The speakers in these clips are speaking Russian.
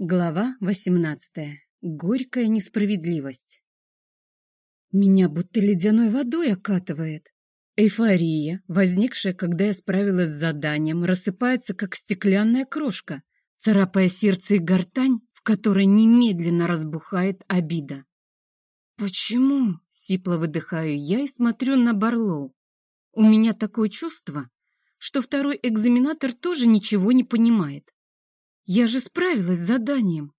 Глава 18. Горькая несправедливость. Меня будто ледяной водой окатывает. Эйфория, возникшая, когда я справилась с заданием, рассыпается, как стеклянная крошка, царапая сердце и гортань, в которой немедленно разбухает обида. «Почему?» — сипло выдыхаю я и смотрю на Барлоу. У меня такое чувство, что второй экзаменатор тоже ничего не понимает. Я же справилась с заданием.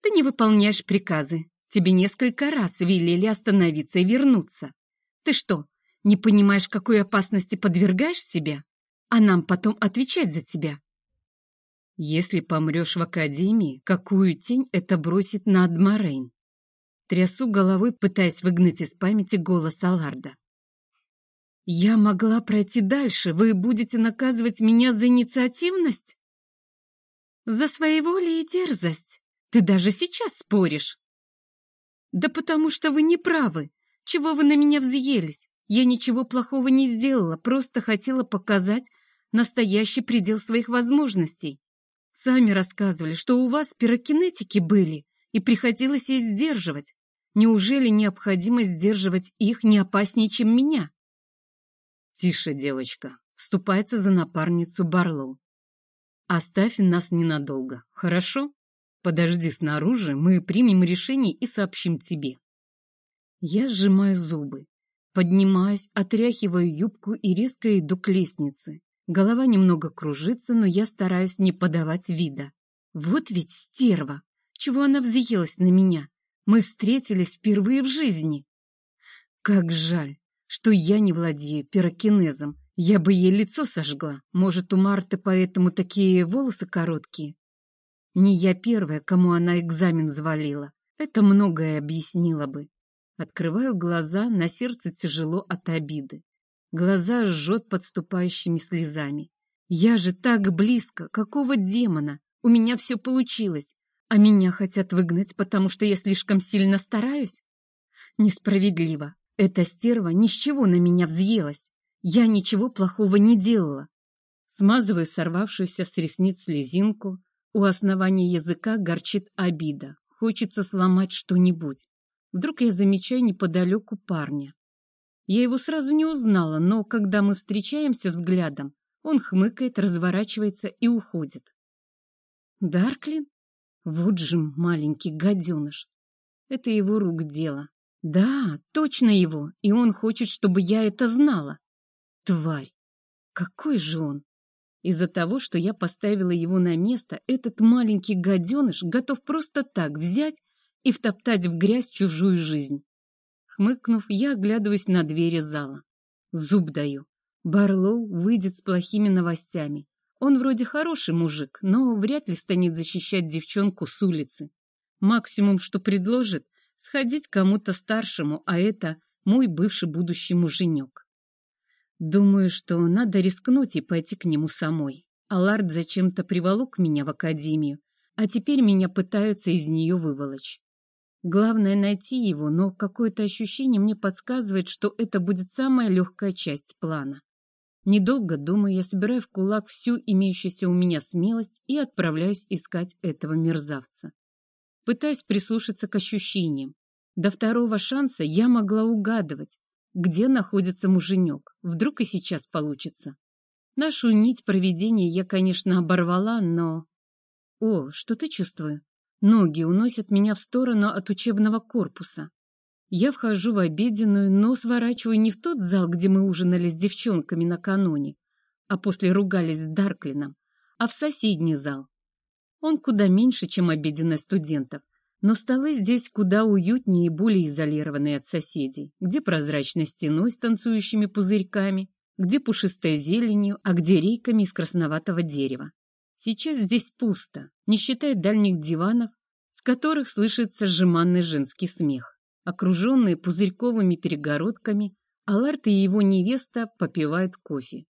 Ты не выполняешь приказы. Тебе несколько раз велели остановиться и вернуться. Ты что, не понимаешь, какой опасности подвергаешь себя? А нам потом отвечать за тебя. Если помрешь в академии, какую тень это бросит на Адмарейн? Трясу головой, пытаясь выгнать из памяти голос Аларда. Я могла пройти дальше, вы будете наказывать меня за инициативность? За своеволие и дерзость. Ты даже сейчас споришь. Да потому что вы не правы. Чего вы на меня взъелись? Я ничего плохого не сделала, просто хотела показать настоящий предел своих возможностей. Сами рассказывали, что у вас пирокинетики были, и приходилось их сдерживать. Неужели необходимо сдерживать их не опаснее, чем меня? Тише, девочка, вступается за напарницу Барлоу. Оставь нас ненадолго, хорошо? Подожди снаружи, мы примем решение и сообщим тебе. Я сжимаю зубы, поднимаюсь, отряхиваю юбку и резко иду к лестнице. Голова немного кружится, но я стараюсь не подавать вида. Вот ведь стерва! Чего она взъелась на меня? Мы встретились впервые в жизни. Как жаль, что я не владею пирокинезом я бы ей лицо сожгла. Может, у Марты поэтому такие волосы короткие? Не я первая, кому она экзамен завалила. Это многое объяснило бы. Открываю глаза, на сердце тяжело от обиды. Глаза жжет подступающими слезами. Я же так близко, какого демона? У меня все получилось, а меня хотят выгнать, потому что я слишком сильно стараюсь? Несправедливо. Эта стерва ни с чего на меня взъелась. Я ничего плохого не делала. Смазывая сорвавшуюся с ресниц слезинку, у основания языка горчит обида. Хочется сломать что-нибудь. Вдруг я замечаю неподалеку парня. Я его сразу не узнала, но когда мы встречаемся взглядом, он хмыкает, разворачивается и уходит. Дарклин? Вот же маленький гаденыш. Это его рук дело. Да, точно его, и он хочет, чтобы я это знала. Тварь! Какой же он! Из-за того, что я поставила его на место, этот маленький гаденыш готов просто так взять и втоптать в грязь чужую жизнь. Хмыкнув, я оглядываюсь на двери зала. Зуб даю. Барлоу выйдет с плохими новостями. Он вроде хороший мужик, но вряд ли станет защищать девчонку с улицы. Максимум, что предложит, сходить кому-то старшему, а это мой бывший будущий муженек. Думаю, что надо рискнуть и пойти к нему самой. Алард зачем-то приволок меня в академию, а теперь меня пытаются из нее выволочь. Главное найти его, но какое-то ощущение мне подсказывает, что это будет самая легкая часть плана. Недолго думаю, я собираю в кулак всю имеющуюся у меня смелость и отправляюсь искать этого мерзавца. Пытаясь прислушаться к ощущениям. До второго шанса я могла угадывать, где находится муженек. Вдруг и сейчас получится. Нашу нить проведения я, конечно, оборвала, но... О, что-то чувствую. Ноги уносят меня в сторону от учебного корпуса. Я вхожу в обеденную, но сворачиваю не в тот зал, где мы ужинали с девчонками накануне, а после ругались с Дарклином, а в соседний зал. Он куда меньше, чем обеденная студентов, но столы здесь куда уютнее и более изолированные от соседей, где прозрачной стеной с танцующими пузырьками, где пушистой зеленью, а где рейками из красноватого дерева. Сейчас здесь пусто, не считая дальних диванов, с которых слышится сжиманный женский смех. Окруженные пузырьковыми перегородками, Аларт и его невеста попивают кофе.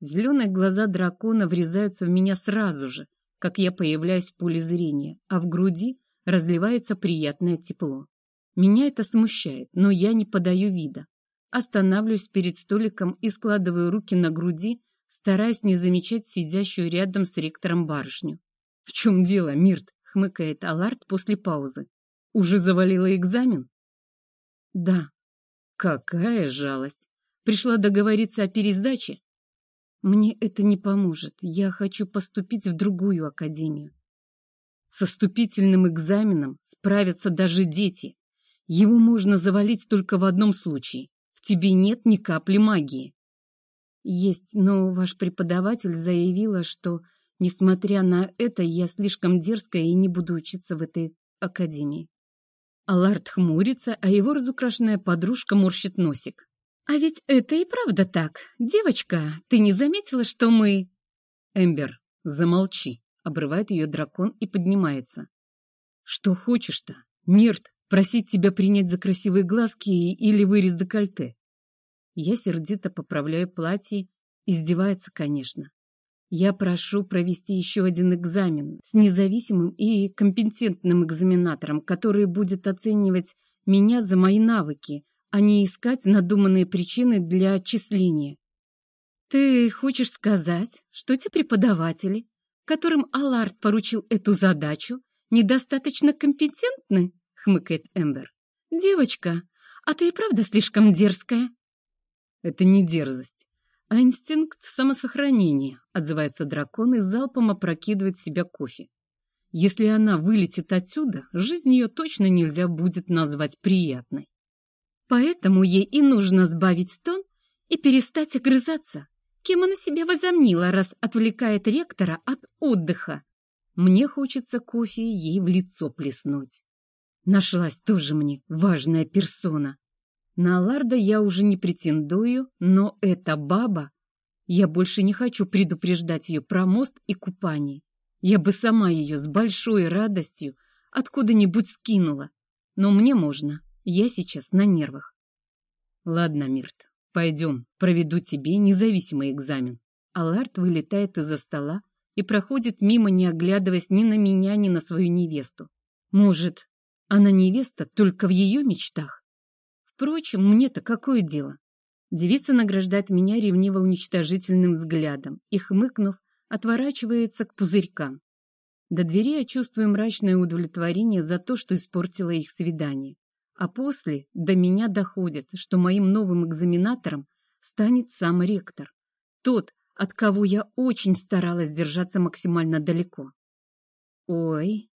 Зеленые глаза дракона врезаются в меня сразу же, как я появляюсь в поле зрения, а в груди разливается приятное тепло. Меня это смущает, но я не подаю вида. Останавливаюсь перед столиком и складываю руки на груди, стараясь не замечать сидящую рядом с ректором барышню. В чем дело, Мирт? Хмыкает Аларт после паузы. Уже завалила экзамен? Да. Какая жалость. Пришла договориться о пересдаче? Мне это не поможет. Я хочу поступить в другую академию. Со вступительным экзаменом справятся даже дети. Его можно завалить только в одном случае. В тебе нет ни капли магии. Есть, но ваш преподаватель заявила, что, несмотря на это, я слишком дерзкая и не буду учиться в этой академии. Аларт хмурится, а его разукрашенная подружка морщит носик. «А ведь это и правда так. Девочка, ты не заметила, что мы...» «Эмбер, замолчи», — обрывает ее дракон и поднимается. «Что хочешь-то? Мирт, просить тебя принять за красивые глазки или вырез декольте?» Я сердито поправляю платье, издевается, конечно. Я прошу провести еще один экзамен с независимым и компетентным экзаменатором, который будет оценивать меня за мои навыки, а не искать надуманные причины для отчисления. Ты хочешь сказать, что те преподаватели, которым Аллард поручил эту задачу, недостаточно компетентны? хмыкает Эмбер. Девочка, а ты и правда слишком дерзкая. Это не дерзость, а инстинкт самосохранения, отзывается дракон и залпом опрокидывает в себя кофе. Если она вылетит отсюда, жизнь ее точно нельзя будет назвать приятной. Поэтому ей и нужно сбавить тон и перестать огрызаться. Кем она себя возомнила, раз отвлекает ректора от отдыха? Мне хочется кофе ей в лицо плеснуть. Нашлась тоже мне важная персона. На Ларда я уже не претендую, но эта баба... Я больше не хочу предупреждать ее про мост и купание. Я бы сама ее с большой радостью откуда-нибудь скинула. Но мне можно. Я сейчас на нервах. Ладно, Мирт, пойдем, проведу тебе независимый экзамен. Аларт вылетает из-за стола и проходит мимо, не оглядываясь ни на меня, ни на свою невесту. Может, она невеста только в ее мечтах? Впрочем, мне-то какое дело? Девица награждает меня ревниво-уничтожительным взглядом и, хмыкнув, отворачивается к пузырькам. До двери я чувствую мрачное удовлетворение за то, что испортила их свидание. А после до меня доходит, что моим новым экзаменатором станет сам ректор. Тот, от кого я очень старалась держаться максимально далеко. Ой,